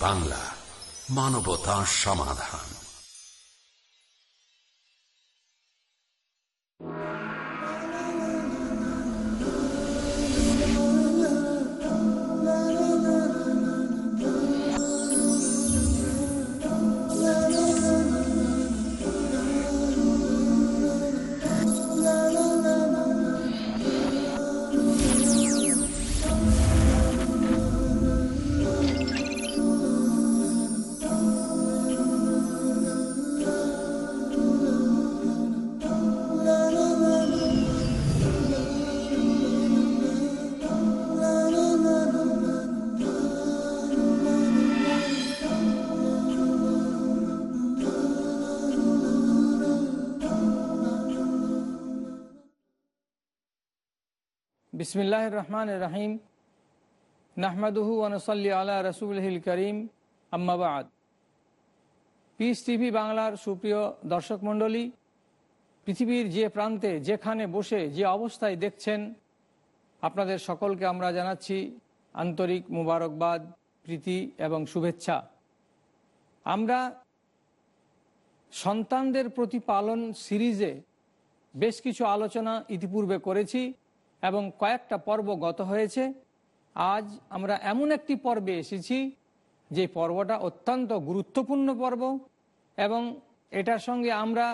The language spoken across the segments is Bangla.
বাংলা মানবতা সমাধান। বিসমিল্লাহ রহমান রাহিম। নাহমাদুহু আনসল্লি আলা রসুলহিল করিম। আম্মাবাদ পিস টিভি বাংলার সুপ্রিয় দর্শক মণ্ডলী, পৃথিবীর যে প্রান্তে, যেখানে বসে, যে অবস্থায় দেখছেন, আপনাদের সকলকে আমরা জানাচ্ছি আন্তরিক মুবারকবাদ, প্রীতি এবং শুভেচ্ছা। আমরা সন্তানদের প্রতিপালন সিরিজে বেশ কিছু আলোচনা ইতিপূর্বে করেছি। এবং কয়েকটা পর্ব গত হয়েছে। আজ আমরা এমন একটি পর্বে এসেছি, যে পর্বটা অত্যন্ত গুরুত্বপূর্ণ পর্ব এবং এটার সঙ্গে আমরা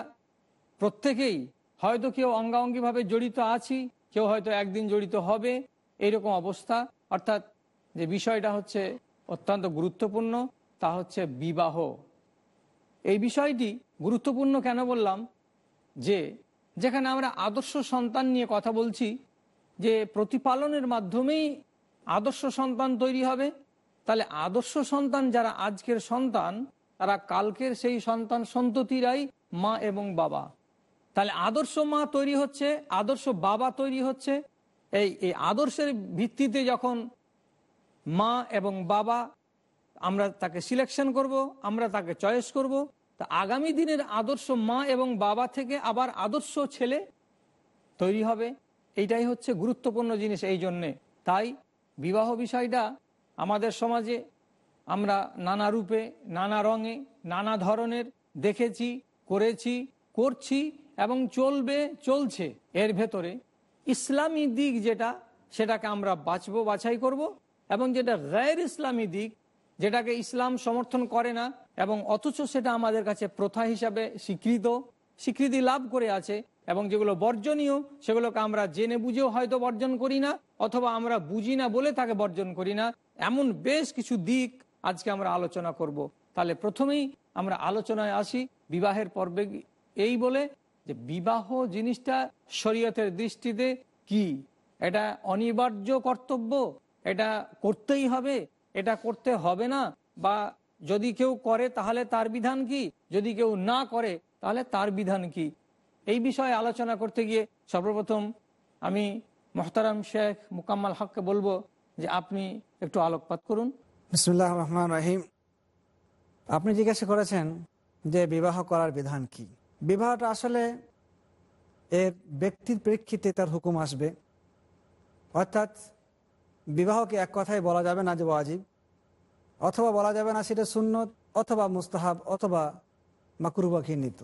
প্রত্যেকেই হয়তো কেউ অঙ্গাঙ্গিভাবে জড়িত আছি, কেউ হয়তো একদিন জড়িত হবে এইরকম অবস্থা। অর্থাৎ যে বিষয়টা হচ্ছে অত্যন্ত গুরুত্বপূর্ণ, তা হচ্ছে বিবাহ। এই বিষয়টি গুরুত্বপূর্ণ কেন বললাম? যে যেখানে আমরা আদর্শ সন্তান নিয়ে কথা বলছি যে প্রতিপালনের মাধ্যমেই আদর্শ সন্তান তৈরি হবে, তাহলে আদর্শ সন্তান যারা আজকের সন্তান, তারা কালকের সেই সন্তান সন্ততিরাই মা এবং বাবা। তাহলে আদর্শ মা তৈরি হচ্ছে, আদর্শ বাবা তৈরি হচ্ছে। এই এই আদর্শের ভিত্তিতে যখন মা এবং বাবা, আমরা তাকে সিলেকশন করব, আমরা তাকে চয়েস করব, তা আগামী দিনের আদর্শ মা এবং বাবা থেকে আবার আদর্শ ছেলে তৈরি হবে। এইটাই হচ্ছে গুরুত্বপূর্ণ জিনিস এই জন্যে। তাই বিবাহ বিষয়টা আমাদের সমাজে আমরা নানা রূপে, নানা রঙে, নানা ধরনের দেখেছি, করেছি, করছি এবং চলবে, চলছে। এর ভেতরে ইসলামী দিক যেটা, সেটাকে আমরা বাঁচবো, বাছাই করব এবং যেটা গায়ের ইসলামী দিক, যেটাকে ইসলাম সমর্থন করে না এবং অথচ সেটা আমাদের কাছে প্রথা হিসাবে স্বীকৃত, স্বীকৃতি লাভ করে আছে এবং যেগুলো বর্জনীয়, সেগুলোকে আমরা জেনে বুঝেও হয়তো বর্জন করি না, অথবা আমরা বুঝি না বলে তাকে বর্জন করি না। এমন বেশ কিছু দিক আজকে আমরা আলোচনা করব। তাহলে প্রথমেই আমরা আলোচনায় আসি বিবাহের পর্বে এই বলে যে বিবাহ জিনিসটা শরীয়তের দৃষ্টিতে কি? এটা অনিবার্য কর্তব্য? এটা করতেই হবে? এটা করতে হবে না? বা যদি কেউ করে তাহলে তার বিধান কি? যদি কেউ না করে তাহলে তার বিধান কি? এই বিষয়ে আলোচনা করতে গিয়ে সর্বপ্রথম আমি মোহতারাম শেখ মুকাম্মাল হককে বলব যে আপনি একটু আলোকপাত করুন। বিসমুল্লাহ রহমান রাহিম। আপনি জিজ্ঞাসা করেছেন যে বিবাহ করার বিধান কি? বিবাহটা আসলে এর ব্যক্তির প্রেক্ষিতে তার হুকুম আসবে। অর্থাৎ বিবাহকে এক কথায় বলা যাবে না যে ওয়াজিব, অথবা বলা যাবে না সেটা সুন্নত, অথবা মুস্তাহাব, অথবা মাকরুবা ঘৃণিত।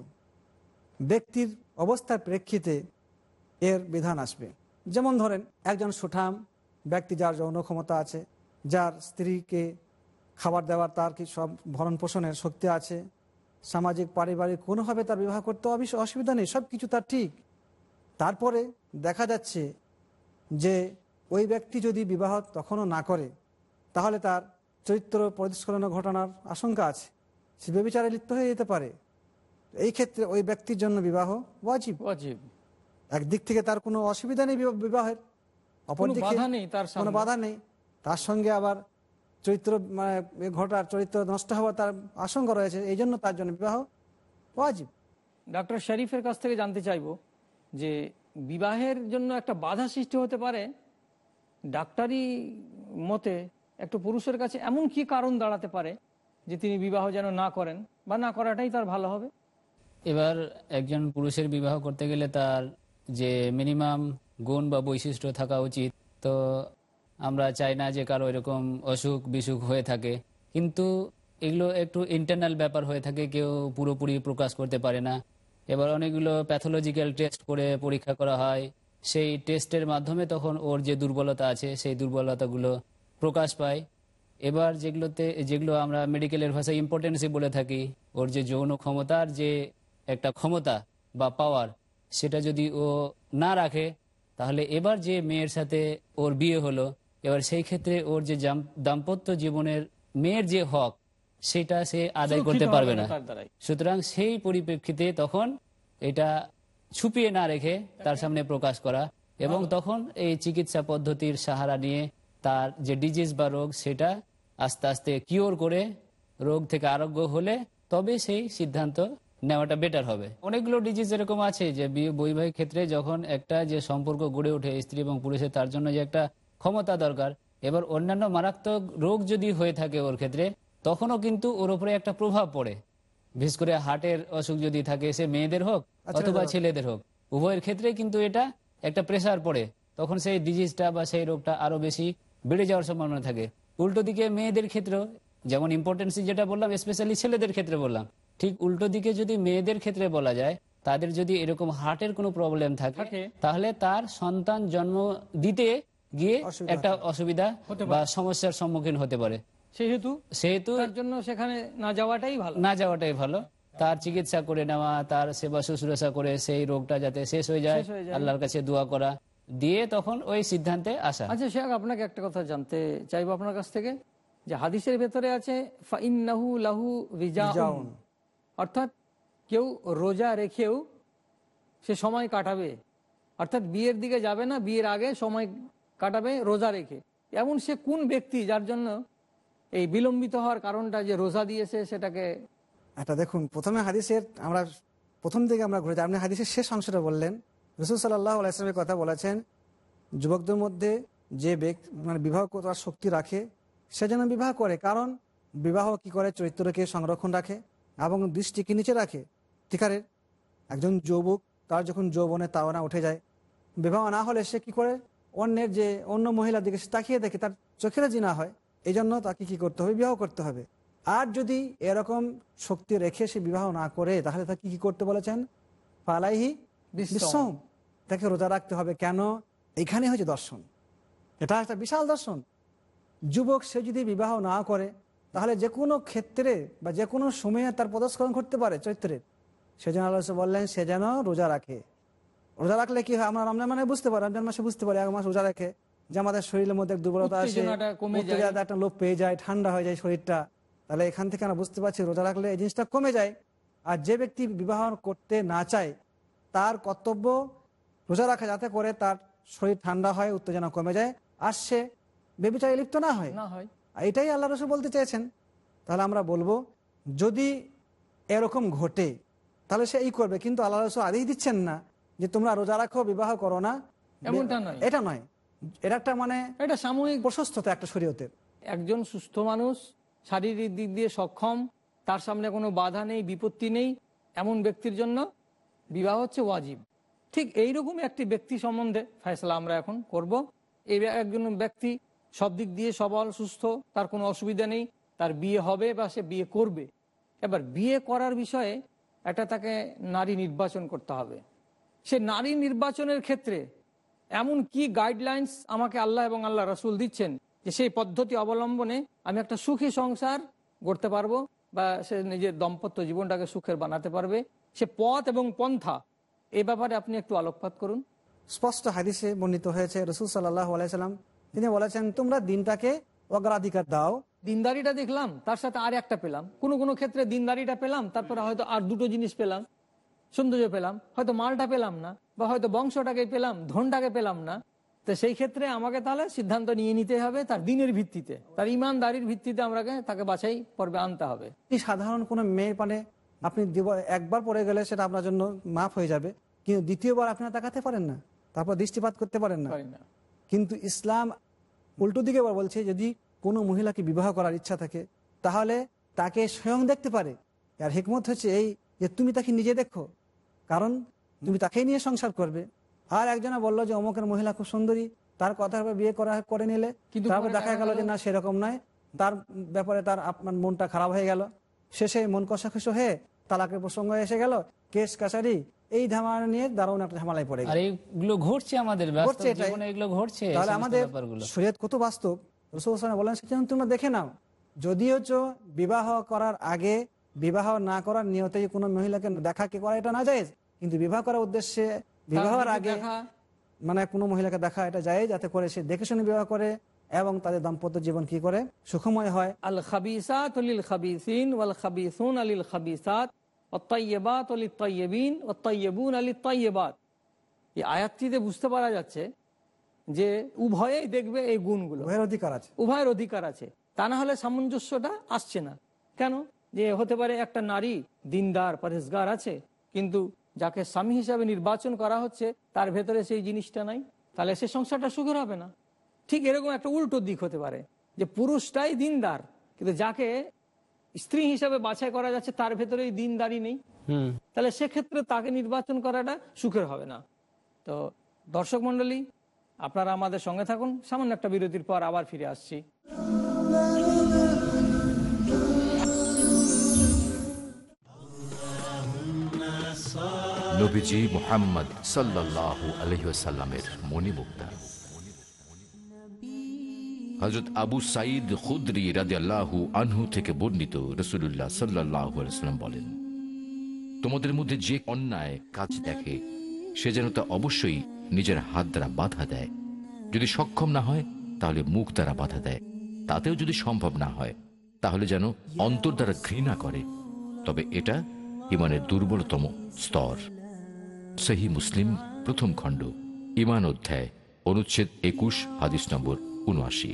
ব্যক্তির অবস্থার প্রেক্ষিতে এর বিধান আসবে। যেমন ধরেন, একজন সুঠাম ব্যক্তি যার যৌন ক্ষমতা আছে, যার স্ত্রীকে খাবার দেওয়ার তার কি সব ভরণ পোষণের শক্তি আছে, সামাজিক, পারিবারিক, কোনোভাবে তার বিবাহ করতে অসুবিধা নেই সব কিছু তার ঠিক। তারপরে দেখা যাচ্ছে যে ওই ব্যক্তি যদি বিবাহ তখনও না করে, তাহলে তার চরিত্র পরিস্খলন ঘটনার আশঙ্কা আছে। সে বেবিচারে লিপ্ত হয়ে যেতে পারে। এই ক্ষেত্রে ওই ব্যক্তির জন্য বিবাহ ওয়াজিব। ওয়াজিব। একদিক থেকে তার কোনো অসুবিধা নেই বিবাহের। অপরদিকে কোনো বাধা নেই তার সঙ্গে আবার চরিত্র মানে ঘটার চরিত্র নষ্ট হওয়ার তার আশঙ্কা রয়েছে। এই জন্য তার জন্য বিবাহ ওয়াজিব। ডক্টর শরীফের কাছ থেকে জানতে চাইব যে বিবাহের জন্য একটা বাধা সৃষ্টি হতে পারে। ডাক্তারি মতে একটু পুরুষের কাছে এমন কি কারণ দাঁড়াতে পারে যে তিনি বিবাহ যেন না করেন বা না করাটাই তার ভালো হবে? এবার একজন পুরুষের বিবাহ করতে গেলে তার যে মিনিমাম গুণ বা বৈশিষ্ট্য থাকা উচিত, তো আমরা চাই না যে কারও এরকম অসুখ বিসুখ হয়ে থাকে। কিন্তু এগুলো একটু ইন্টারনাল ব্যাপার হয়ে থাকে, কেউ পুরোপুরি প্রকাশ করতে পারে না। এবার অনেকগুলো প্যাথোলজিক্যাল টেস্ট করে পরীক্ষা করা হয়। সেই টেস্টের মাধ্যমে তখন ওর যে দুর্বলতা আছে, সেই দুর্বলতাগুলো প্রকাশ পায়। এবার যেগুলোতে, যেগুলো আমরা মেডিকেলের ভাষায় ইম্পর্টেন্সই বলে থাকি, ওর যে যৌন ক্ষমতার যে একটা ক্ষমতা বা পাওয়ার সেটা যদি ও না রাখে তাহলে এবার যে মেয়ের সাথে ওর বিয়ে হলো এবার সেই ক্ষেত্রে ওর যে দাম্পত্য জীবনের মেয়ের যে হক সেটা সে আদায় করতে পারবে না। সুতরাং সেই পরিপ্রেক্ষিতে তখন এটা ছুপিয়ে না রেখে তার সামনে প্রকাশ করা এবং তখন এই চিকিৎসা পদ্ধতির সাহারা নিয়ে তার যে ডিজিজ বা রোগ সেটা আস্তে আস্তে কিওর করে রোগ থেকে আরোগ্য হলে তবে সেই সিদ্ধান্ত নেওয়াটা বেটার হবে। অনেকগুলো ডিজিজ এরকম আছে যে বৈবাহিক ক্ষেত্রে যখন একটা যে সম্পর্ক গড়ে ওঠে স্ত্রী এবং পুরুষের তার জন্য যে একটা ক্ষমতা দরকার। এবার অন্যান্য মারাত্মক রোগ যদি হয়ে থাকে ওর ক্ষেত্রে তখনও কিন্তু ওর উপরে একটা প্রভাব পড়ে। বিশেষ করে হার্টের অসুখ যদি থাকে সে মেয়েদের হোক অথবা ছেলেদের হোক উভয়ের ক্ষেত্রে কিন্তু এটা একটা প্রেসার পড়ে। তখন সেই ডিজিজটা বা সেই রোগটা আরও বেশি বেড়ে যাওয়ার সম্ভাবনা থাকে। উল্টো দিকে মেয়েদের ক্ষেত্রেও যেমন ইম্পর্টেন্স যেটা বললাম স্পেশালি ছেলেদের ক্ষেত্রে বললাম ঠিক উল্টো দিকে যদি মেয়েদের ক্ষেত্রে বলা যায় তাদের যদি এরকম হার্টের কোনো প্রবলেম থাকে। তাহলে তার সন্তান জন্ম দিতে গিয়ে একটা অসুবিধা বা সমস্যার সম্মুখীন হতে পারে। সেহেতু সেহেতু জন্য সেখানে না যাওয়াটাই ভালো। না যাওয়াটাই ভালো। তার চিকিৎসা করে নেওয়া তার সেবা শুশ্রূষা করে সেই রোগটা যাতে শেষ হয়ে যায় শেষ হয়ে যায়। আল্লাহর কাছে দোয়া করা দিয়ে তখন ওই সিদ্ধান্তে আসা। আচ্ছা শেখ আপনাকে একটা কথা জানতে চাইব আপনার কাছ থেকে যে হাদিসের ভেতরে আছে ফাইন্নাহু লাহু রিজাউন। অর্থাৎ কেউ রোজা রেখেও সে সময় কাটাবে। অর্থাৎ বিয়ের দিকে যাবে না, বিয়ের আগে সময় কাটাবে রোজা রেখে। এমন সে কোন ব্যক্তি যার জন্য এই বিলম্বিত হওয়ার কারণটা যে রোজা দিয়েছে সেটাকে এটা দেখুন, প্রথমে হাদিসের আমরা প্রথম দিকে আমরা ঘুরে যাই। আপনি হাদিসের শেষ অংশটা বললেন। রসুল সাল্লাহ আলাইসলামের কথা বলেছেন, যুবকদের মধ্যে যে ব্যক্তি মানে বিবাহ করার শক্তি রাখে, সে যেন বিবাহ করে। কারণ বিবাহ কি করে? চরিত্রকে সংরক্ষণ রাখে। এবং দৃষ্টিকে নিচে রাখে। ঠিকারের একজন যুবক, তার যখন যৌবনে তাওনা উঠে যায়, বিবাহ না হলে সে কি করে? অন্যের যে অন্য মহিলার দিকে সে তাকিয়ে দেখে তার চোখের জিনা হয়। এই জন্য তাকে কি করতে হবে? বিবাহ করতে হবে। আর যদি এরকম শক্তি রেখে সে বিবাহ না করে, তাহলে তাকে কি করতে বলেছেন? পালাইহি। বিশ্বম তাকে রোজা রাখতে হবে। কেন? এখানে হয়েছে দর্শন। এটা একটা বিশাল দর্শন। যুবক, সে যদি বিবাহ না করে তাহলে যে কোনো ক্ষেত্রে বা যে কোনো সময়ে তার পদস্খলন করতে পারে চরিত্রের সেজন্য আল্লাহ বললেন সে যেন রোজা রাখে। রোজা রাখলে কি হয়? আমরা রমজান মানে বুঝতে পারি রমজান মাসে বুঝতে পারি এক মাস রোজা রাখে। যে আমাদের শরীরের মধ্যে দুর্বলতা আসে একটা লোপ পেয়ে যায় ঠান্ডা হয়ে যায় শরীরটা। তাহলে এখান থেকে আমরা বুঝতে পারছি রোজা রাখলে এই জিনিসটা কমে যায়। আর যে ব্যক্তি বিবাহ করতে না চায় তার কর্তব্য রোজা রাখা যাতে করে তার শরীর ঠান্ডা হয় উত্তেজনা কমে যায়। আর সে বেবিচারে লিপ্ত না হয়। না হয়। এটাই আল্লাহ রসুল বলতে চেয়েছেন। তাহলে আমরা বলব যদি এরকম ঘটে তাহলে সে এই করবে কিন্তু আল্লাহ রসুল আদেশ দিচ্ছেন না যে তোমরা রোজা রাখো বিবাহ করো না। এটা নয়। এটা একটা মানে এটা সাময়িক। প্রশস্ততা একটা শরীয়তের। একজন সুস্থ মানুষ শারীরিক দিক দিয়ে সক্ষম তার সামনে কোনো বাধা নেই বিপত্তি নেই এমন ব্যক্তির জন্য বিবাহ হচ্ছে ওয়াজিব। ঠিক এইরকম একটি ব্যক্তি সম্বন্ধে ফয়সলা আমরা এখন করব। এই একজন ব্যক্তি সব দিক দিয়ে সবল সুস্থ, তার কোনো অসুবিধা নেই, তার বিয়ে হবে বা সে বিয়ে করবে। এবার বিয়ে করার বিষয়ে একটা তাকে নারী নির্বাচন করতে হবে। সে নারী নির্বাচনের ক্ষেত্রে এমন কি গাইডলাইন্স আমাকে আল্লাহ এবং আল্লাহ রসুল দিচ্ছেন যে সেই পদ্ধতি অবলম্বনে আমি একটা সুখী সংসার গড়তে পারব বা সে নিজের দম্পত্য জীবনটাকে সুখের বানাতে পারবে। সে পথ এবং পন্থা, এ ব্যাপারে আপনি একটু আলোকপাত করুন। স্পষ্ট হাদিসে বর্ণিত হয়েছে, রসুল সাল্লাহ আলাইসাল্লাম তিনি বলেছেন তোমরা দিনটাকে অগ্রাধিকার দাও। দিনদারিটা দেখলাম তার সাথে আর একটা পেলাম। কোনো কোনো ক্ষেত্রে দিনদারিটা পেলাম তারপরে হয়তো আর দুটো জিনিস পেলাম। সৌন্দর্য পেলাম হয়তো মালটা পেলাম না বা হয়তো বংশটাকে পেলাম ধনটাকে পেলাম না। তো সেই ক্ষেত্রে আমাকে তাহলে সিদ্ধান্ত নিয়ে নিতে হবে তার দিনের ভিত্তিতে। তার ইমানদারির ভিত্তিতে আমাকে তাকে বাছাই পর্বে আনতে হবে। সাধারণ কোনো মেয়ের পানে আপনি একবার পড়ে গেলে সেটা আপনার জন্য মাফ হয়ে যাবে। কিন্তু দ্বিতীয়বার আপনি তাকাতে পারেন না। তারপর দৃষ্টিপাত করতে পারেন না। পারি না। কিন্তু ইসলাম উল্টো দিকে বলছে যদি কোনো মহিলাকে বিবাহ করার ইচ্ছা থাকে তাহলে তাকে স্বয়ং দেখতে পারে। আর হিকমত হচ্ছে এই যে তুমি তাকে নিজে দেখো কারণ তুমি তাকেই নিয়ে সংসার করবে। আর একজনে বলল যে অমুকের মহিলা খুব সুন্দরী তার কথা হবে বিয়ে করা করে নিলে। কিন্তু তারপর দেখা গেল যে না সেরকম নয়। তার ব্যাপারে তার আপনার মনটা খারাপ হয়ে গেল। শেষে মন কষাকষি হয়ে তালাকের প্রসঙ্গ এসে গেল। কেস কাছারি এই ধামার নিয়ে দারুণ একটা ঝামেলায় পড়ে আর ঘটছে আমাদের ঘটছে এগুলো ঘটছে তাহলে আমাদের শরীয়ত কত বাস্তব? রসুল বলেন সেটা তোমরা দেখে নাও। যদিও চো বিবাহ করার আগে বিবাহ না করার নিয়তে কোনো মহিলাকে দেখা কি করা এটা না যায় কিন্তু বিবাহ করার উদ্দেশ্যে বিবাহের আগে মানে কোনো মহিলাকে দেখা এটা যায় যাতে করে সে দেখে শুনে বিবাহ করে এবং তাদের দাম্পত্য জীবন কি করে? সুখময় হয়। আল খাবিসাত খাবিসিন ওয়াল খাবিসুন আলিল খাবিসাত অত্তাইয়েবাত অলিল তৈয়বিন অত্তাইয়েবুন আলিল তৈয়বাত এই আয়াতটিতে বুঝতে পারা যাচ্ছে যে উভয়েই দেখবে এই গুণগুলো। উভয়ের অধিকার আছে। উভয়ের অধিকার আছে। তা না হলে সামঞ্জস্যটা আসছে না। কেন? যে হতে পারে একটা নারী দিনদার পরেশগার আছে কিন্তু যাকে স্বামী হিসাবে নির্বাচন করা হচ্ছে তার ভেতরে সেই জিনিসটা নাই। তাহলে সে সংসারটা সুখের হবে না। ঠিক এরকম একটা উল্টো দিক হতে পারে। যে পুরুষটাই দিনদার কিন্তু যাকে স্ত্রী হিসাবে বাছাই করা যাচ্ছে তার ভেতরে এই দিনদারি নেই। তাহলে সেক্ষেত্রে তাকে নির্বাচন করাটা সুখের হবে না। তো দর্শক মন্ডলী আপনারা আমাদের সঙ্গে থাকুন। সামান্য একটা বিরতির পর আবার ফিরে আসছি। নবীজি মোহাম্মদ সাল্লাল্লাহু আলহিসাল্লামের মণিমুক্তা। হজরত আবু সাইদ খুদ্রি রাদিয়াল্লাহু আনহু থেকে বর্ণিত রসুল্লাহ সাল্লাহ সাল্লাম বলেন, তোমাদের মধ্যে যে অন্যায় কাজ দেখে, সে যেন তা অবশ্যই নিজের হাত দ্বারা বাধা দেয়। যদি সক্ষম না হয়, তাহলে মুখ দ্বারা বাধা দেয়। তাতেও যদি সম্ভব না হয়, তাহলে যেন অন্তর দ্বারা ঘৃণা করে। তবে এটা ইমানের দুর্বলতম স্তর। সহি মুসলিম, প্রথম খণ্ড ইমান অধ্যায়, অনুচ্ছেদ একুশ, হাদিস নম্বর উনআশি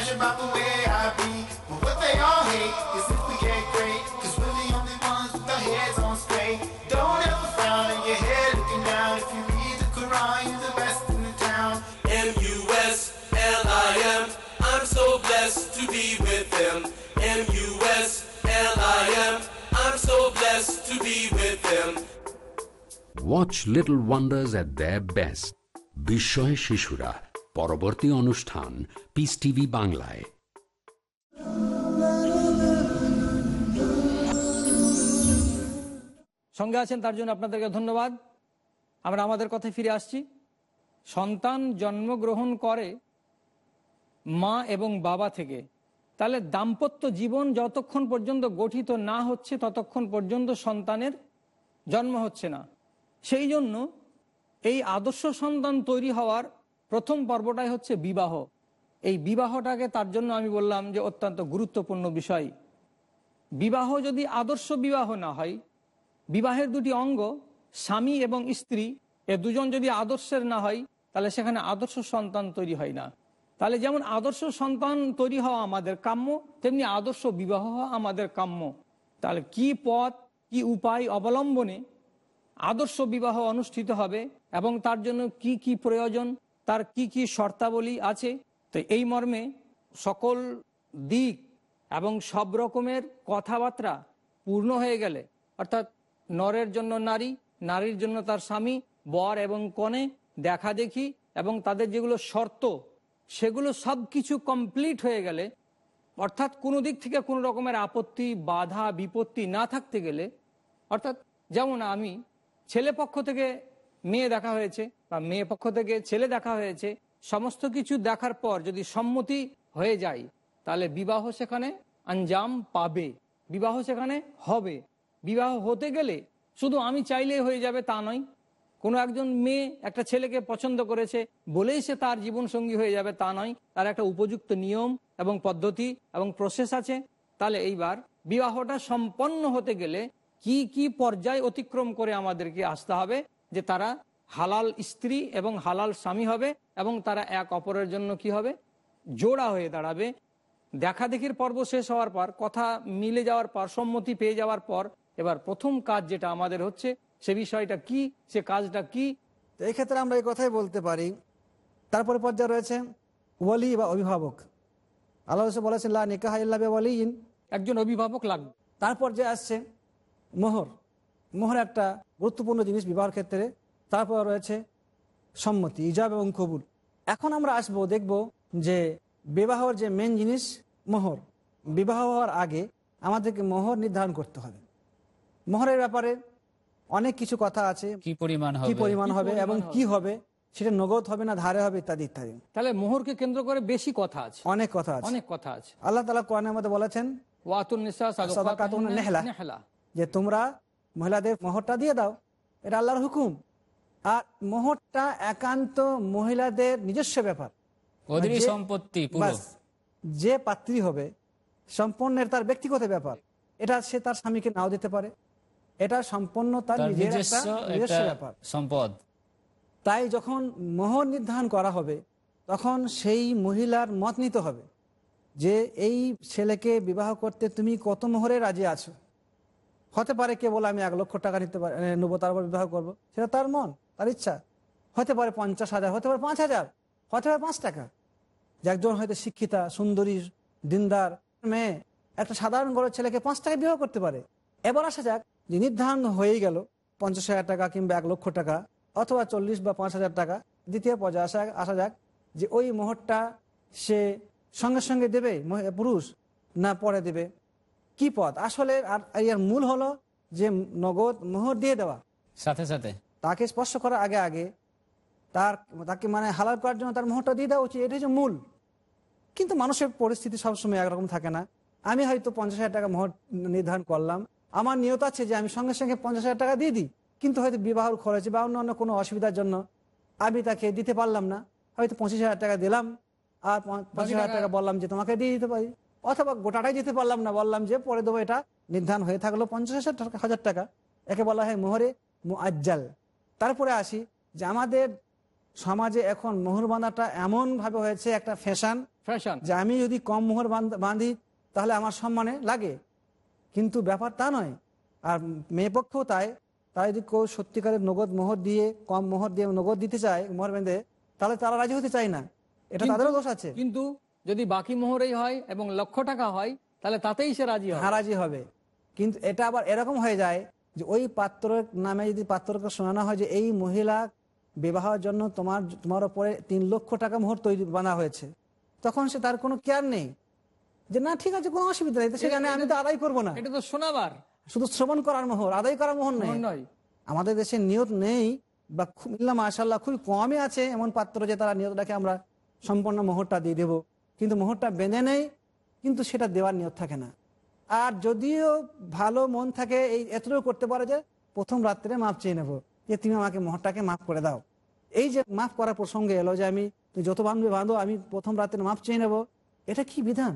talking trash about the way I be. But what they all hate is if we get great. Cause we're the only ones with our heads on straight. Don't ever frown on your head looking down. If you read the Quran, you're the best in the town. M-U-S-L-I-M. I'm so blessed to be with him. M-U-S-L-I-M. I'm so blessed to be with him. Watch little wonders at the best বিস্ময় শিশুরা পরবর্তী অনুষ্ঠান পিস টিভি বাংলায়। সঙ্গে আছেন, তার জন্য আপনাদেরকে ধন্যবাদ। আমরা আমাদের কথায় ফিরে আসছি। সন্তান জন্মগ্রহণ করে মা এবং বাবা থেকে। তাহলে দাম্পত্য জীবন যতক্ষণ পর্যন্ত গঠিত না হচ্ছে, ততক্ষণ পর্যন্ত সন্তানের জন্ম হচ্ছে না। সেই জন্য এই আদর্শ সন্তান তৈরি হওয়ার প্রথম পর্বটাই হচ্ছে বিবাহ। এই বিবাহটাকে তার জন্য আমি বললাম যে অত্যন্ত গুরুত্বপূর্ণ বিষয়। বিবাহ যদি আদর্শ বিবাহ না হয়, বিবাহের দুটি অঙ্গ, স্বামী এবং স্ত্রী, এ দুজন যদি আদর্শের না হয়, তাহলে সেখানে আদর্শ সন্তান তৈরি হয় না। তাহলে যেমন আদর্শ সন্তান তৈরি হওয়া আমাদের কাম্য, তেমনি আদর্শ বিবাহ হওয়া আমাদের কাম্য। তাহলে কি পথ, কি উপায় অবলম্বনে আদর্শ বিবাহ অনুষ্ঠিত হবে এবং তার জন্য কি কি প্রয়োজন তার কি কি শর্তাবলী আছে? তো এই মর্মে সকল দিক এবং সব রকমের কথাবার্তা পূর্ণ হয়ে গেলে, অর্থাৎ নরের জন্য নারী, নারীর জন্য তার স্বামী, বর এবং কনে, দেখা দেখি এবং তাদের যেগুলো শর্ত, সেগুলো সব কিছু কমপ্লিট হয়ে গেলে, অর্থাৎ কোনো দিক থেকে কোনো রকমের আপত্তি, বাধা, বিপত্তি না থাকতে গেলে, অর্থাৎ যেমন আমি ছেলে পক্ষ থেকে মেয়ে দেখা হয়েছে বা মেয়ে পক্ষ থেকে ছেলে দেখা হয়েছে, সমস্ত কিছু দেখার পর যদি সম্মতি হয়ে যায়, তাহলে বিবাহ সেখানে আঞ্জাম পাবে, বিবাহ সেখানে হবে। বিবাহ হতে গেলে শুধু আমি চাইলেই হয়ে যাবে তা নয়। কোনো একজন মেয়ে একটা ছেলেকে পছন্দ করেছে বলেই সে তার জীবন সঙ্গী হয়ে যাবে তা নয়। তার একটা উপযুক্ত নিয়ম এবং পদ্ধতি এবং প্রসেস আছে। তাহলে এইবার বিবাহটা সম্পন্ন হতে গেলে কি কি পর্যায় অতিক্রম করে আমাদেরকে আসতে হবে যে তারা হালাল স্ত্রী এবং হালাল স্বামী হবে এবং তারা এক অপরের জন্য কি হবে? জোড়া হয়ে দাঁড়াবে। দেখা দেখির পর্ব শেষ হওয়ার পর কথা মিলে যাওয়ার পর সম্মতি পেয়ে যাওয়ার পর এবার প্রথম কাজ যেটা আমাদের হচ্ছে সে বিষয়টা কি সে কাজটা কি? তো এই ক্ষেত্রে আমরা এই কথাই বলতে পারি। তারপরে পর্যায়ে রয়েছে ওয়ালি বা অভিভাবক। আল্লাহ বলেছেন লা নিকাহ ইল্লা ওয়ালিন একজন অভিভাবক লাগবে। তারপর যে আসছে মোহর। মোহর একটা গুরুত্বপূর্ণ জিনিস বিবাহের ক্ষেত্রে। তারপর রয়েছে সম্মতি ইজাব এবং কবুল। এখন আমরা আসব দেখব যে বিবাহর যে মেন জিনিস মোহর। বিবাহ হওয়ার আগে আমাদেরকে মোহর নির্ধারণ করতে হবে। মোহরের ব্যাপারে অনেক কিছু কথা আছে। কি পরিমাণ কি পরিমাণ হবে এবং কি হবে? সেটা নগদ হবে না ধারে হবে ইত্যাদি ইত্যাদি। তাহলে মোহরকে কেন্দ্র করে বেশি কথা আছে। অনেক কথা আছে। অনেক কথা আছে। আল্লাহ তালা কোরআনের মধ্যে বলেছেন ওয়াতুন নিসা সাদাকাতুন নেহলা। নেহলা। যে তোমরা মহিলাদের মোহরটা দিয়ে দাও। এটা আল্লাহর হুকুম। আর মোহরটা একান্ত মহিলাদের নিজস্ব ব্যাপার। সম্পত্তি যে পাত্রী হবে সম্পন্নের তার ব্যক্তিগত ব্যাপার। এটা সে তার স্বামীকে নাও দিতে পারে। এটা সম্পন্ন তার নিজের নিজস্ব ব্যাপার। সম্পদ। তাই যখন মোহর নির্ধারণ করা হবে তখন সেই মহিলার মত নিতে হবে যে এই ছেলেকে বিবাহ করতে তুমি কত মোহরে রাজি আছো? হতে পারে কে বলে আমি এক লক্ষ টাকা নিতে পারি নেব তারপর বিবাহ করব। সেটা তার মন, তার ইচ্ছা। হতে পারে পঞ্চাশ হাজার, হতে পারে পাঁচ হাজার, হতে পারে পাঁচ টাকা। যে একজন হয়তো শিক্ষিতা, সুন্দরী, দিনদার, মেয়ে, একটা সাধারণ ঘরের ছেলেকে পাঁচ টাকা বিবাহ করতে পারে। এবার আসা যাক যে নির্ধারণ হয়েই গেল পঞ্চাশ হাজার টাকা কিংবা এক লক্ষ টাকা অথবা চল্লিশ বা পাঁচ হাজার টাকা। দ্বিতীয় পর্যায়ে আসা আসা যাক যে ওই মোহরটা সে সঙ্গে সঙ্গে দেবে পুরুষ, না পরে দেবে। কি পথ? আসলে আর এর মূল হলো যে নগদ মোহর দিয়ে দেওয়া। সাথে সাথে। তাকে স্পর্শ করার আগে আগে তার তাকে মানে হালাল করার জন্য তার মোহরটা দিয়ে দেওয়া উচিত। এটা হচ্ছে মূল। কিন্তু মানুষের পরিস্থিতি সবসময় একরকম থাকে না। আমি হয়তো পঞ্চাশ হাজার টাকা মোহর নির্ধারণ করলাম। আমার নিয়ত আছে যে আমি সঙ্গে সঙ্গে পঞ্চাশ হাজার টাকা দিয়ে দিই। কিন্তু হয়তো বিবাহর খরচ বা অন্য অন্য কোনো অসুবিধার জন্য আমি তাকে দিতে পারলাম না। হয়তো পঁচিশ হাজার টাকা দিলাম। আর পঁ- পঁচিশ হাজার টাকা বললাম যে তোমাকে দিয়ে দিতে পারি। অথবা গোটাটাই দিতে পারলাম না বললাম যে পরে দেবো এটা। নির্ধারণ হয়ে থাকল পঞ্চাশ হাজার টাকা হাজার টাকা। একে বলা হয় মোহরে মুআজ্জাল। তারপরে আসি যে আমাদের সমাজে এখন মোহর বাঁধাটা এমনভাবে হয়েছে একটা ফ্যাশন ফ্যাশন। যে আমি যদি কম মোহর বাঁধি তাহলে আমার সম্মানে লাগে। কিন্তু ব্যাপার তা নয়। আর মেয়ে পক্ষেও তাই। তারা যদি কেউ সত্যিকারের নগদ মোহর দিয়ে কম মোহর দিয়ে নগদ দিতে চায় মোহর বেঁধে তাহলে তারা রাজি হতে চায় না। এটা তাদেরও দোষ আছে। কিন্তু যদি বাকি মোহরেই হয় এবং লক্ষ টাকা হয় তাহলে তাতেই সে রাজি হয় হারাজি হবে। কিন্তু এটা আবার এরকম হয়ে যায় যে ওই পাত্রের নামে যদি পাত্রকে শোনানো হয় যে এই মহিলা বিবাহের জন্য তোমার তোমার ওপরে তিন লক্ষ টাকা মোহর তৈরি বানা হয়েছে তখন সে তার কোনো কেয়ার নেই। যে না ঠিক আছে কোনো অসুবিধা নেই সেখানে আমি তো আদায় করব না। এটা তো শোনাবার। শুধু শ্রবণ করার মোহর আদায় করার মোহর নেই। নয়। আমাদের দেশে নিয়ত নেই বা খুব ইল্লা মাশাল্লাহ খুবই কমই আছে এমন পাত্র যে তারা নিয়ত রাখে আমরা সম্পূর্ণ মোহরটা দিয়ে দেবো। কিন্তু মোহরটা বেঁধে নেই, কিন্তু সেটা দেওয়ার নিয়ত থাকে না। আর যদিও ভালো মন থাকে, এই এতটুকু করতে পারে যে প্রথম রাত্রে মাপ চেয়ে নেব, যে তুমি আমাকে মোহরটাকে মাফ করে দাও। এই যে মাফ করার প্রসঙ্গে এলো যে আমি, তুমি যত বান্ধবী বাঁধো, আমি প্রথম রাত্রে মাপ চেয়ে নেব, এটা কি বিধান?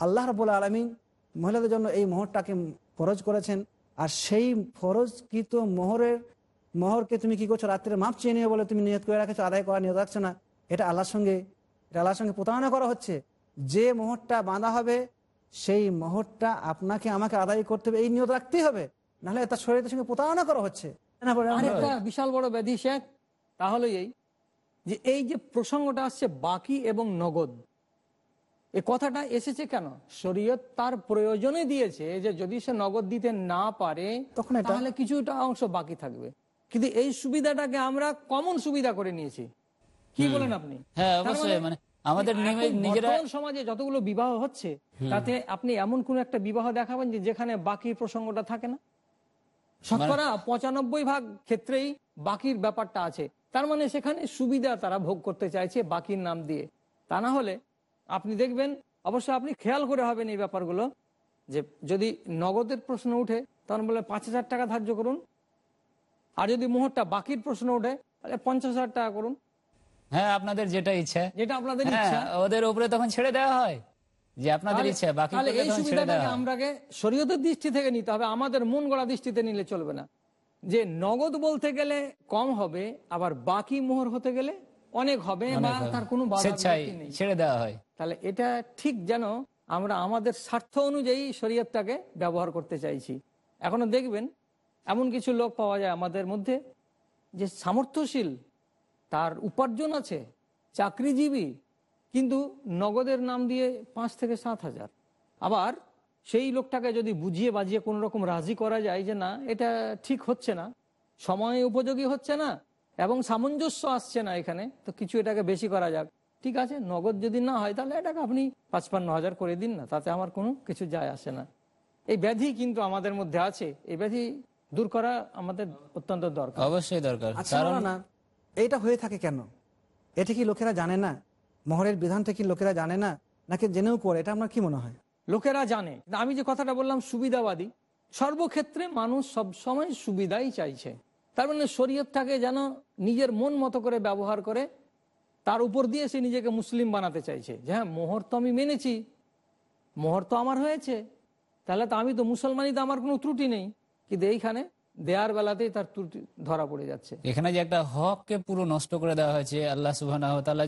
আল্লাহ রবুল আলমিন মহিলাদের জন্য এই মোহরটাকে ফরজ করেছেন। আর সেই ফরজকৃত মোহরের, মোহরকে তুমি কি করছ? রাত্রে মাপ চেয়ে নিয়ে বলে তুমি নিয়ত করে রাখছো, আদায় করা নিয়ত রাখছো না। এটা আল্লাহর সঙ্গে এটা আল্লাহর সঙ্গে প্রতারণা করা হচ্ছে। যে মোহরটা বাঁধা হবে সেই মোহরটা আপনাকে আমাকে আদায় করতে হবে এই নিয়ত রাখতেই হবে। নাহলে তার শরীরের সঙ্গে প্রতারণা করা হচ্ছে। আরেকটা বিশাল বড় ব্যাধি শেখ তাহলে এই যে এই যে প্রসঙ্গটা আসছে বাকি এবং নগদ এ কথাটা এসেছে কেন? শরীয়ত তার প্রয়োজনে দিয়েছে যে যদি সে নগদ দিতে না পারে তখন তাহলে কিছুটা অংশ বাকি থাকবে। কিন্তু এই সুবিধাটাকে আমরা কমন সুবিধা করে নিয়েছি। কি বলেন আপনি? হ্যাঁ অবশ্যই মানে মানে আমাদের নিজেরা সমাজে যতগুলো বিবাহ হচ্ছে তাতে আপনি এমন কোন একটা বিবাহ দেখাবেন যে যেখানে বাকি প্রসঙ্গটা থাকে না? শতকরা পঁচানব্বই ভাগ ক্ষেত্রেই বাকির ব্যাপারটা আছে। তার মানে সেখানে সুবিধা তারা ভোগ করতে চাইছে বাকির নাম দিয়ে। তা না হলে আপনি দেখবেন অবশ্য আপনি খেয়াল করে হবেন এই ব্যাপারগুলো যে যদি নগদের প্রশ্ন উঠে তখন বলে পাঁচ হাজার টাকা ধার্য করুন। আর যদি মোহরটা বাকির প্রশ্ন ওঠে তাহলে পঞ্চাশ হাজার টাকা করুন। হ্যাঁ আপনাদের যেটা ইচ্ছা। যেটা আপনাদের হ্যাঁ ইচ্ছা। ওদের উপরে তখন ছেড়ে দেওয়া হয়। যে আপনাদের ইচ্ছা বাকি এই সুবিধাটাকে আমরাকে শরীয়তের দৃষ্টি থেকে নিতে হবে আমাদের মন গড়া দৃষ্টিতে নিলে চলবে না। যে নগদ বলতে গেলে কম হবে আবার বাকি মোহর হতে গেলে অনেক হবে বা তার কোনো ছেড়ে দেওয়া হয়। তাহলে এটা ঠিক যেন আমরা আমাদের স্বার্থ অনুযায়ী শরীয়তটাকে ব্যবহার করতে চাইছি। এখনও দেখবেন এমন কিছু লোক পাওয়া যায় আমাদের মধ্যে যে সামর্থ্যশীল তার উপার্জন আছে চাকরিজীবী কিন্তু নগদের নাম দিয়ে পাঁচ থেকে সাত হাজার। আবার সেই লোকটাকে যদি বুঝিয়ে বাজিয়ে কোনো রকম রাজি করা যায় যে না এটা ঠিক হচ্ছে না সময় উপযোগী হচ্ছে না এবং সামঞ্জস্য আসছে না এখানে তো কিছু এটাকে বেশি করা যাক। ঠিক আছে নগদ যদি না হয় তাহলে এটাকে আপনি পাঁচপান্ন হাজার করে দিন না তাতে আমার কোনো কিছু যায় আসে না। এই ব্যাধি কিন্তু আমাদের মধ্যে আছে এই ব্যাধি দূর করা আমাদের অত্যন্ত দরকার। অবশ্যই দরকার আচ্ছা কারণ এইটা হয়ে থাকে কেন? এটা কি লোকেরা জানে না? মহরের বিধানটা কি লোকেরা জানে না? নাকি জেনেও করে এটা আমার কি মনে হয়? লোকেরা জানে। আমি যে কথাটা বললাম, সুবিধাবাদী। সর্বক্ষেত্রে মানুষ সব সময় সুবিধাই চাইছে। তার মানে শরীয়তটাকে যেন নিজের মন মতো করে ব্যবহার করে, তার উপর দিয়ে সে নিজেকে মুসলিম বানাতে চাইছে। যে হ্যাঁ মোহর তো আমি মেনেছি। মোহর তো আমার হয়েছে। তাহলে তো আমি তো মুসলমানই, তো আমার কোনো ত্রুটি নেই। কিন্তু এইখানে দেয়ার বেলাতেই তার ত্রুটি ধরা পড়ে যাচ্ছে। এখানে যে একটা হককে পুরো নষ্ট করে দেওয়া হয়েছে আল্লাহ সুবাহ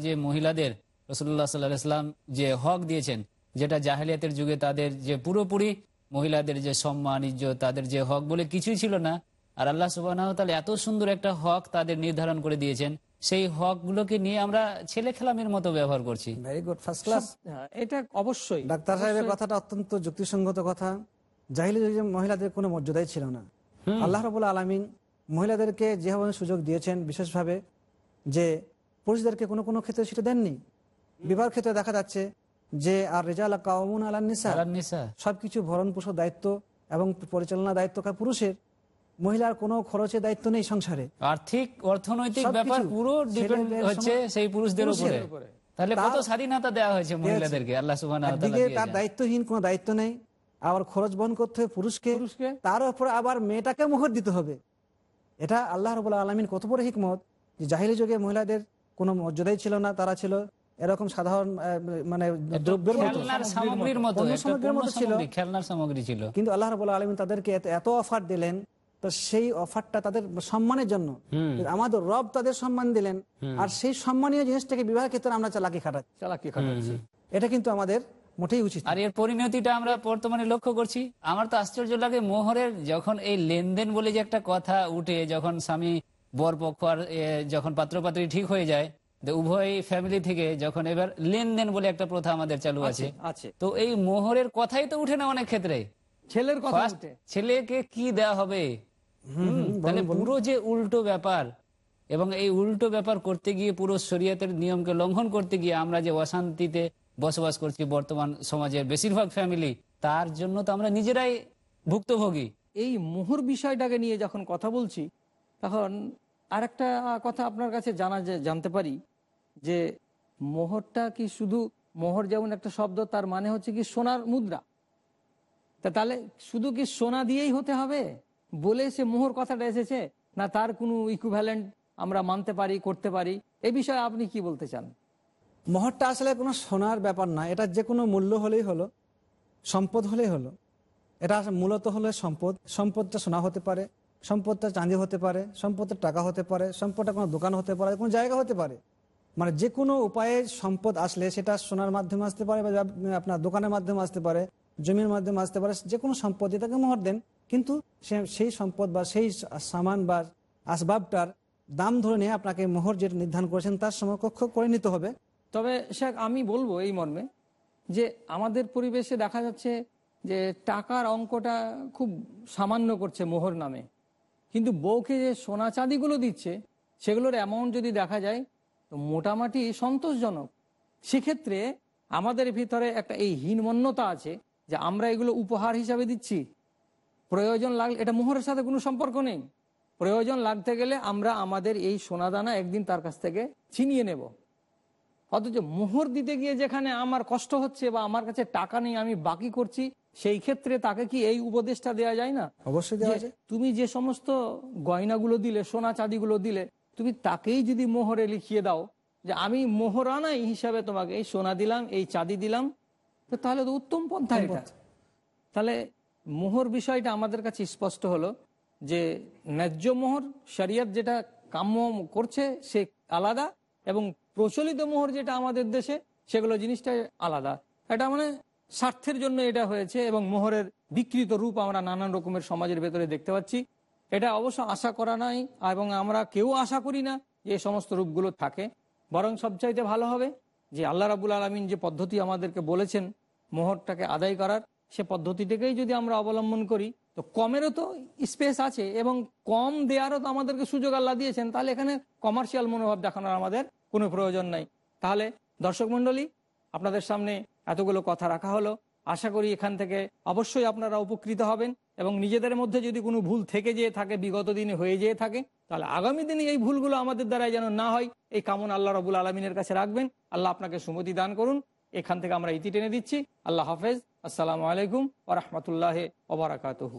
যে মহিলাদের রসুল্লাহ সাল্লাহ ইসলাম যে হক দিয়েছেন যেটা জাহেলিয়াতের যুগে তাদের যে পুরোপুরি মহিলাদের যে সম্মান ইজ্জত তাদের যে হক বলে কিছুই ছিল না আর আল্লাহ সুবাহ এত সুন্দর একটা হক তাদের নির্ধারণ করে দিয়েছেন সেই হকগুলোকে নিয়ে আমরা ছেলে খেলামের মতো ব্যবহার করছি। ভেরি গুড ফার্স্ট ক্লাস এটা অবশ্যই। ডাক্তার সাহেবের কথাটা অত্যন্ত যুক্তিসঙ্গত কথা। জাহিলি মহিলাদের কোনো মর্যাদাই ছিল না। আল্লাহ রবুল আলমিন মহিলাদেরকে যেভাবে সুযোগ দিয়েছেন বিশেষভাবে যে পুরুষদেরকে কোনো কোনো ক্ষেত্রে সেটা দেননি। বিবাহ ক্ষেত্রে দেখা যাচ্ছে যে আর রেজাল কাউমুন আলান্নিসা সবকিছু ভরণ পোষণ দায়িত্ব এবং পরিচালনা দায়িত্ব পুরুষের। মহিলার কোনো খরচের দায়িত্ব নেই সংসারে। আর্থিক অর্থনৈতিক ব্যাপার পুরো ডিপেন্ড হচ্ছে সেই পুরুষদের উপরে। তাহলে কত স্বাধীনতা দেওয়া হয়েছে মহিলাদেরকে? আল্লাহ সুবাহ একদিকে তার দায়িত্বহীন কোনো দায়িত্ব নেই আবার খরচ বহন করতে হবে পুরুষকে তার উপর আবার মেয়েটাকে মোহর দিতে হবে। এটা আল্লাহ রবুল্লা আলমিন কত বড় হিকমত যে জাহিলি যুগে মহিলাদের কোনো মর্যাদাই ছিল না তারা ছিল এরকম সাধারণ মানে দ্রব্যের মতো। ছিল। খেলনার সামগ্রী ছিল। কিন্তু আল্লাহ রবুল্লা আলমিন তাদেরকে এত- এত অফার দিলেন তো সেই অফারটা তাদের সম্মানের জন্য। আমাদের রব তাদের সম্মান দিলেন আর সেই সম্মানীয় জিনিসটাকে বিবাহের ক্ষেত্রে আমরা চালাকি খাটাচ্ছি। চালাকি খাটাচ্ছি। এটা কিন্তু আমাদের মোটেই উচিত আর এর পরিণতিটা আমরা বর্তমানে লক্ষ্য করছি। আমার তো আশ্চর্য লাগে মোহরের যখন এই লেনদেন বলে যে একটা কথা উঠে যখন স্বামী বর পক্ষ আর যখন পাত্রপাত্রী ঠিক হয়ে যায় উভয় ফ্যামিলি থেকে যখন এবার লেনদেন বলে একটা প্রথা আমাদের চালু আছে তো এই মোহরের কথাই তো উঠে না অনেক ক্ষেত্রে। ছেলের কথা ছেলেকে কি দেওয়া হবে? তাহলে পুরো যে উল্টো ব্যাপার এবং এই উল্টো ব্যাপার করতে গিয়ে পুরো শরীয়তের নিয়মকে লঙ্ঘন করতে গিয়ে আমরা যে অশান্তিতে বসবাস করছি বর্তমান সমাজের বেশিরভাগ ফ্যামিলি তার জন্য তো আমরা নিজেরাই ভুক্তভোগী। এই মোহর বিষয়টাকে নিয়ে যখন কথা বলছি, তখন আরেকটা কথা আপনার কাছে জানা যে, জানতে পারি যে, মোহরটা কি শুধু মোহর যেমন একটা শব্দ, তার মানে হচ্ছে কি সোনার মুদ্রা। তা তাহলে শুধু কি সোনা দিয়েই হতে হবে? বলে সে মোহর কথাটা এসেছে, না তার কোনো ইকুভ্যালেন্ট আমরা মানতে পারি, করতে পারি? এ বিষয়ে আপনি কি বলতে চান? মহরটা আসলে কোনো সোনার ব্যাপার না, এটা যে কোনো মূল্য হলেই হলো, সম্পদ হলেই হলো। এটা মূলত হলো সম্পদ, সম্পদটা সোনা হতে পারে, সম্পদটা চাঁদি হতে পারে সম্পদটা টাকা হতে পারে, সম্পদটা কোনো দোকান হতে পারে, কোনো জায়গা হতে পারে। মানে যে কোনো উপায়ে সম্পদ আসলে সেটা সোনার মাধ্যমে আসতে পারে বা আপনার দোকানের মাধ্যমে আসতে পারে, জমির মাধ্যমে আসতে পারে, যে কোনো সম্পদ তাকে মোহর দেন। কিন্তু সেই সম্পদ বা সেই সামান বা আসবাবটার দাম ধরে নিয়ে আপনাকে মোহর যেটা নির্ধারণ করেছেন তার সমকক্ষ করে নিতে হবে। তবে শেখ, আমি বলব এই মর্মে যে আমাদের পরিবেশে দেখা যাচ্ছে যে টাকার অঙ্কটা খুব সামান্য করছে মোহর নামে। কিন্তু বউকে যে সোনা চাঁদিগুলো দিচ্ছে, সেগুলোর অ্যামাউন্ট যদি দেখা যায়, তো মোটামুটি সন্তোষজনক। সেক্ষেত্রে আমাদের ভিতরে একটা এই হীনমন্যতা আছে যে আমরা এগুলো উপহার হিসাবে দিচ্ছি। প্রয়োজন লাগলে, এটা মোহরের সাথে কোনো সম্পর্ক নেই। প্রয়োজন লাগতে গেলে আমরা আমাদের এই সোনাদানা একদিন তার কাছ থেকে ছিনিয়ে নেব। অথচ মোহর দিতে গিয়ে যেখানে আমার কষ্ট হচ্ছে বা আমার কাছে টাকা নেই আমি বাকি করছি সেই ক্ষেত্রে তাকে কি এই উপদেশটা দেওয়া যায় না? অবশ্যই তুমি যে সমস্ত গয়নাগুলো দিলে সোনা চাঁদিগুলো দিলে তুমি তাকেই যদি মোহরে লিখিয়ে দাও যে আমি মোহরানাই হিসাবে তোমাকে এই সোনা দিলাম এই চাঁদি দিলাম তো তাহলে তো উত্তম পন্থা এটা। তাহলে মোহর বিষয়টা আমাদের কাছে স্পষ্ট হলো যে ন্যায্য মোহর শরিয়ত যেটা কাম্য করছে সে আলাদা এবং প্রচলিত মোহর যেটা আমাদের দেশে, সেগুলো জিনিসটা আলাদা। এটা মানে স্বার্থের জন্য এটা হয়েছে এবং মোহরের বিকৃত রূপ আমরা নানান রকমের সমাজের ভেতরে দেখতে পাচ্ছি। এটা অবশ্য আশা করা নাই এবং আমরা কেউ আশা করি না যে সমস্ত রূপগুলো থাকে। বরং সবচাইতে ভালো হবে যে আল্লাহ রাবুল আলমিন যে পদ্ধতি আমাদেরকে বলেছেন মোহরটাকে আদায় করার, সে পদ্ধতিটাকেই যদি আমরা অবলম্বন করি, তো কমেরও তো স্পেস আছে এবং কম দেওয়ারও তো আমাদেরকে সুযোগ আল্লাহ দিয়েছেন। তাহলে এখানে কমার্শিয়াল মনোভাব দেখানোর আমাদের কোনো প্রয়োজন নাই। তাহলে দর্শক মণ্ডলী, আপনাদের সামনে এতগুলো কথা রাখা হলো। আশা করি এখান থেকে অবশ্যই আপনারা উপকৃত হবেন এবং নিজেদের মধ্যে যদি কোনো ভুল থেকে যেয়ে থাকে, বিগত দিনে হয়ে যেয়ে থাকে, তাহলে আগামী দিনে এই ভুলগুলো আমাদের দ্বারাই যেন না হয়, এই কামন আল্লাহ রবুল আলমিনের কাছে রাখবেন। আল্লাহ আপনাকে সুমতি দান করুন। এখান থেকে আমরা ইতি টেনে দিচ্ছি। আল্লাহ হাফেজ। আসসালামু আলাইকুম ওরহমতুল্লাহ ওবরাকাতহু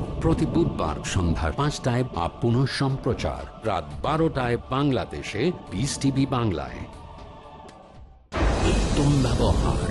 প্রতি বুধবার সন্ধ্যা পাঁচটায় বা পুনঃ সম্প্রচার। রাত বারোটায় বাংলাদেশে বিস টিভি বাংলায়। উত্তম ব্যবহার।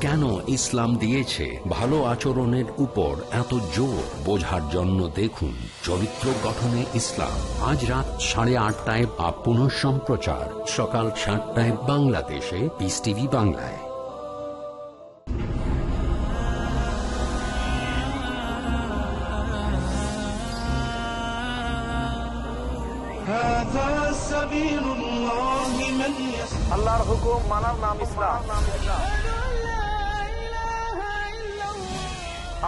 কেন ইসলাম দিয়েছে? ভালো আচরণের উপর এত জোর বোঝার জন্য দেখুন চরিত্র গঠনে ইসলাম। আজ রাত সাড়ে আটটায় বা পুনঃ সম্প্রচার। সকাল সাতটায় বাংলাদেশে পিস টিভি বাংলায়। আল্লাহর হুকুম মানার নাম ইসলাম।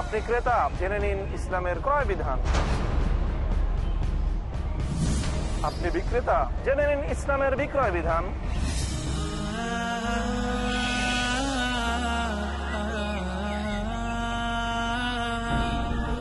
আপনি ক্রেতা জেনে নিন ইসলামের ক্রয় বিধান। আপনি বিক্রেতা জেনে নিন ইসলামের বিক্রয় বিধান।